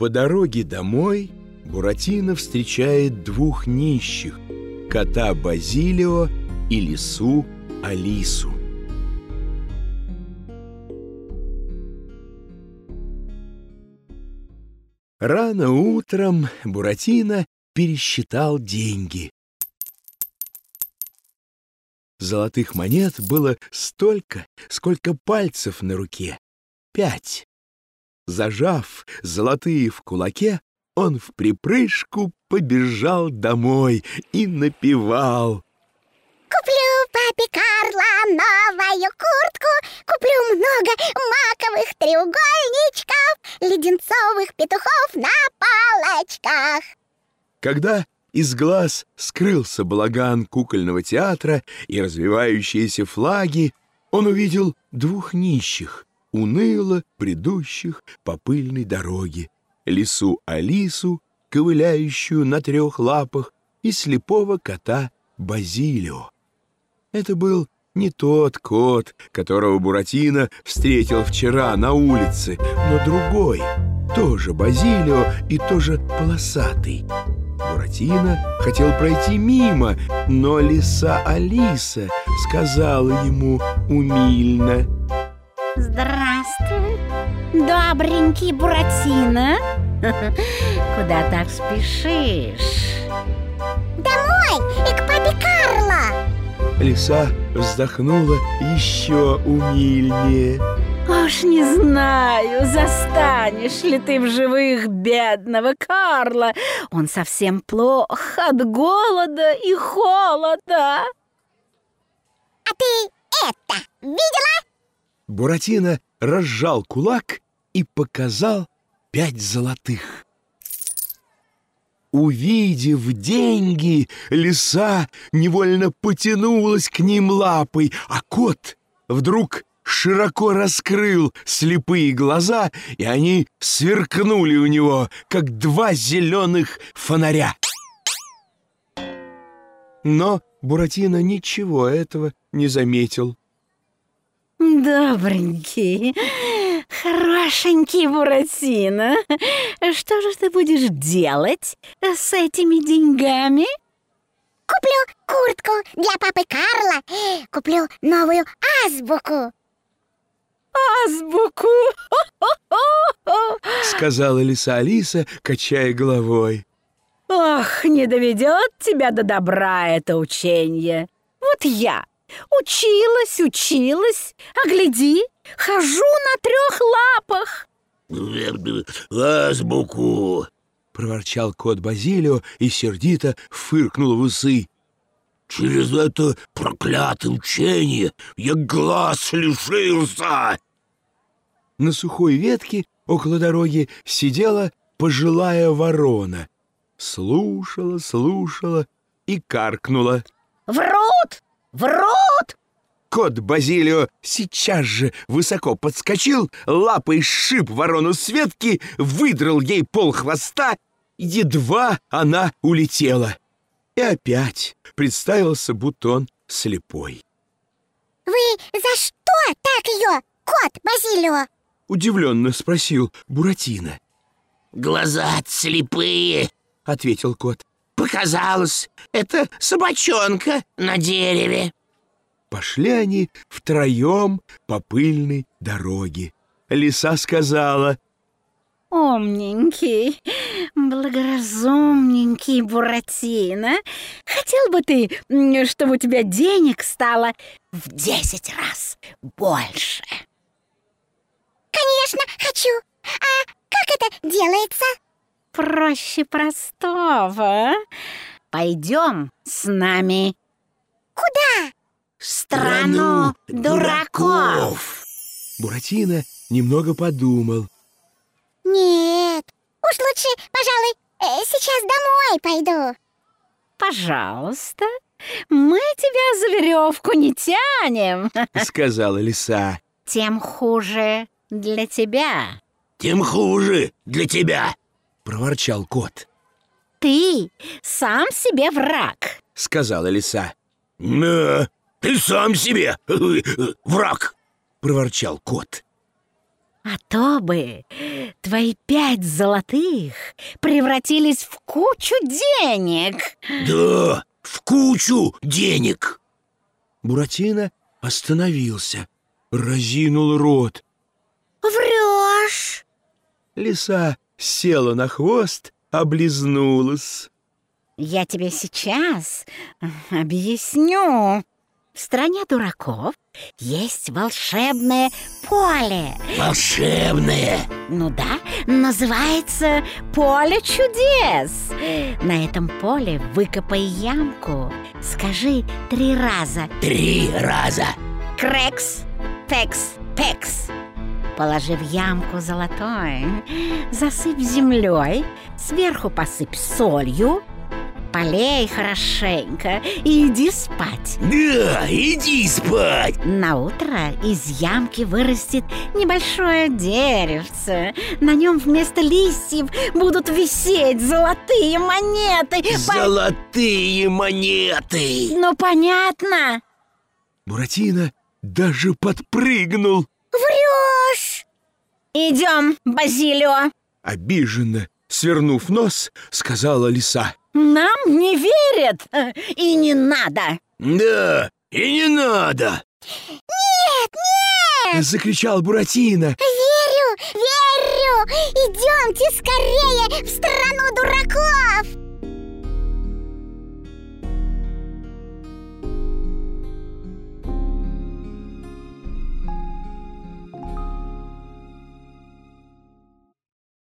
По дороге домой Буратино встречает двух нищих — кота Базилио и лису Алису. Рано утром Буратино пересчитал деньги. Золотых монет было столько, сколько пальцев на руке — пять. Зажав золотые в кулаке, он в припрыжку побежал домой и напевал. Куплю папе Карло новую куртку, Куплю много маковых треугольничков, Леденцовых петухов на палочках. Когда из глаз скрылся балаган кукольного театра и развивающиеся флаги, он увидел двух нищих, уныло бредущих по пыльной дороге, лису Алису, ковыляющую на трех лапах, и слепого кота Базилио. Это был не тот кот, которого Буратино встретил вчера на улице, но другой, тоже Базилио и тоже полосатый. Буратино хотел пройти мимо, но лиса Алиса сказала ему умильно — Здравствуй, добренький Буратино. Куда так спешишь? Домой и к папе Карло. Лиса вздохнула еще умильнее. Уж не знаю, застанешь ли ты в живых бедного Карла. Он совсем плох от голода и холода. А ты это видела? Буратино разжал кулак и показал пять золотых. Увидев деньги, лиса невольно потянулась к ним лапой, а кот вдруг широко раскрыл слепые глаза, и они сверкнули у него, как два зеленых фонаря. Но Буратино ничего этого не заметил. Добренький, хорошенький Буратино, что же ты будешь делать с этими деньгами? Куплю куртку для папы Карла, куплю новую азбуку. Азбуку? Сказала лиса Алиса, качая головой. Ох, не доведет тебя до добра это учение. Вот я Училась, училась, а гляди, хожу на трех лапах. «Азбуку!» — проворчал кот Базилио и сердито фыркнул в усы. «Через это проклятое учение я глаз лишился!» На сухой ветке около дороги сидела пожилая ворона. Слушала, слушала и каркнула. «Врут! Врут!» Кот Базилио сейчас же высоко подскочил, лапой сшиб ворону с ветки, выдрал ей пол хвоста, едва она улетела. И опять представился, будто он слепой. «Вы за что так ее, кот Базилио?» Удивленно спросил Буратино. «Глаза слепые», — ответил кот. Показалось, это собачонка на дереве. Пошли они втроем по пыльной дороге. Лиса сказала, «Умненький, благоразумненький Буратино, хотел бы ты, чтобы у тебя денег стало в десять раз больше?» «Конечно, хочу! А как это делается?» Проще простого. Пойдем с нами. Куда? В страну дураков. Буратино немного подумал. Нет, уж лучше, пожалуй, э, сейчас домой пойду. Пожалуйста, мы тебя за веревку не тянем, сказала лиса. Тем хуже для тебя. Тем хуже для тебя, — проворчал кот. «Ты сам себе враг», — сказала лиса. «Да, ты сам себе враг», — проворчал кот. А то бы твои пять золотых превратились в кучу денег. Да, в кучу денег. Буратино остановился, разинул рот. Врешь. Лиса села на хвост, облизнулась. Я тебе сейчас объясню. В стране дураков есть волшебное поле. Волшебное. Ну да, называется поле чудес. На этом поле выкопай ямку. Скажи три раза. Три раза. Крекс, пекс, пекс. Положи в ямку золотой, засыпь землей, сверху посыпь солью, полей хорошенько и иди спать. Да, иди спать. На утро из ямки вырастет небольшое деревце. На нем вместо листьев будут висеть золотые монеты. По- Золотые монеты. Ну, понятно? Буратино даже подпрыгнул. Идем, Базилио. Обиженно, свернув нос, сказала лиса. Нам не верят э, и не надо. Да, и не надо. Закричал Буратино. Верю, верю. Идемте скорее в страну дураков.